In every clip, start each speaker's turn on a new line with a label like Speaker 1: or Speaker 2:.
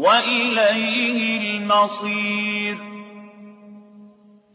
Speaker 1: وإليه المصير.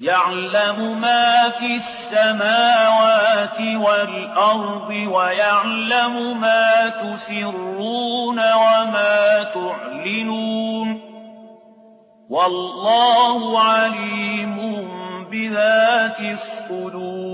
Speaker 1: يعلم ما في السماوات والأرض ويعلم ما تسرون وما تعلنون. والله عليم بذات الصدور.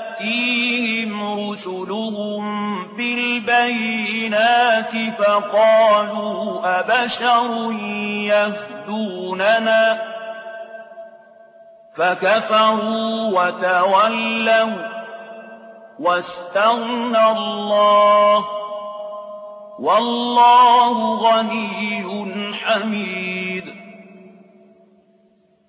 Speaker 1: تأتيهم رسلهم بالبينات فقالوا أبشر يهدوننا فكفروا وتولوا واستغنى الله والله غني حميد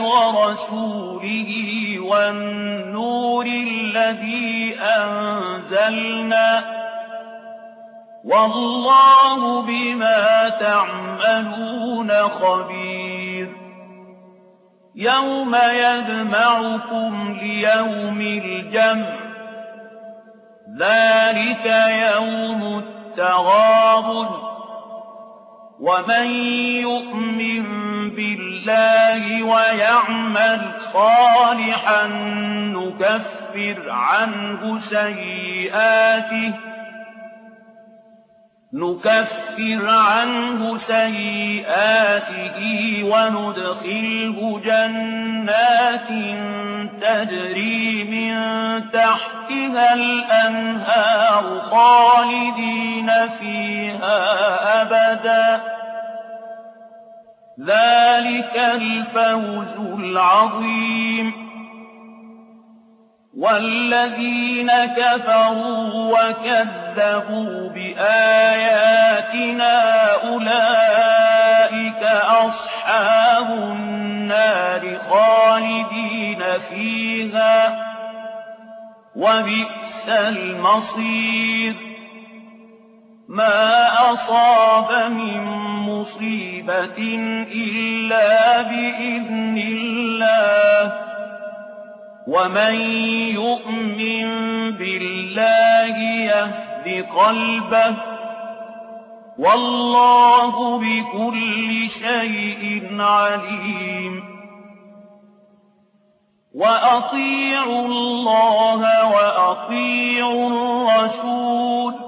Speaker 1: ورسوله والنور الذي أنزلنا والله بما تعملون خبير. يوم يجمعكم ليوم الجمع ذلك يوم التغابن. ومن يؤمن بالله ويعمل صالحا نكفر عنه سيئاته نكفر عنه سيئاته وندخله جنات تجري من تحتها الأنهار خالدين فيها أبدا ذلك الفوز العظيم. والذين كفروا وكذبوا بآياتنا أولئك أصحاب النار خالدين فيها وبئس المصير. ما أصاب من مصيبة إلا بإذن الله ومن يؤمن بالله يهد قلبه والله بكل شيء عليم وأطيعوا الله وأطيعوا الرسول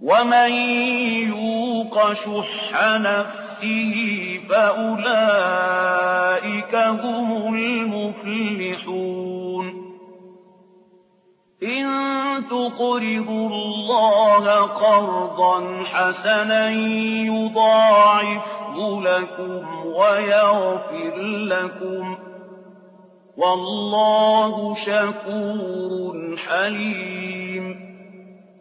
Speaker 1: وَمَن يُوقَ شُحَّ نَفْسِهِ فَأُولَٰئِكَ هُمُ الْمُفْلِحُونَ إِن تُقْرِضُوا اللَّهَ قَرْضًا حَسَنًا يُضَاعِفْهُ لَكُمْ وَيَغْفِرْ لَكُمْ ۚ وَاللَّهُ شَكُورٌ حَلِيمٌ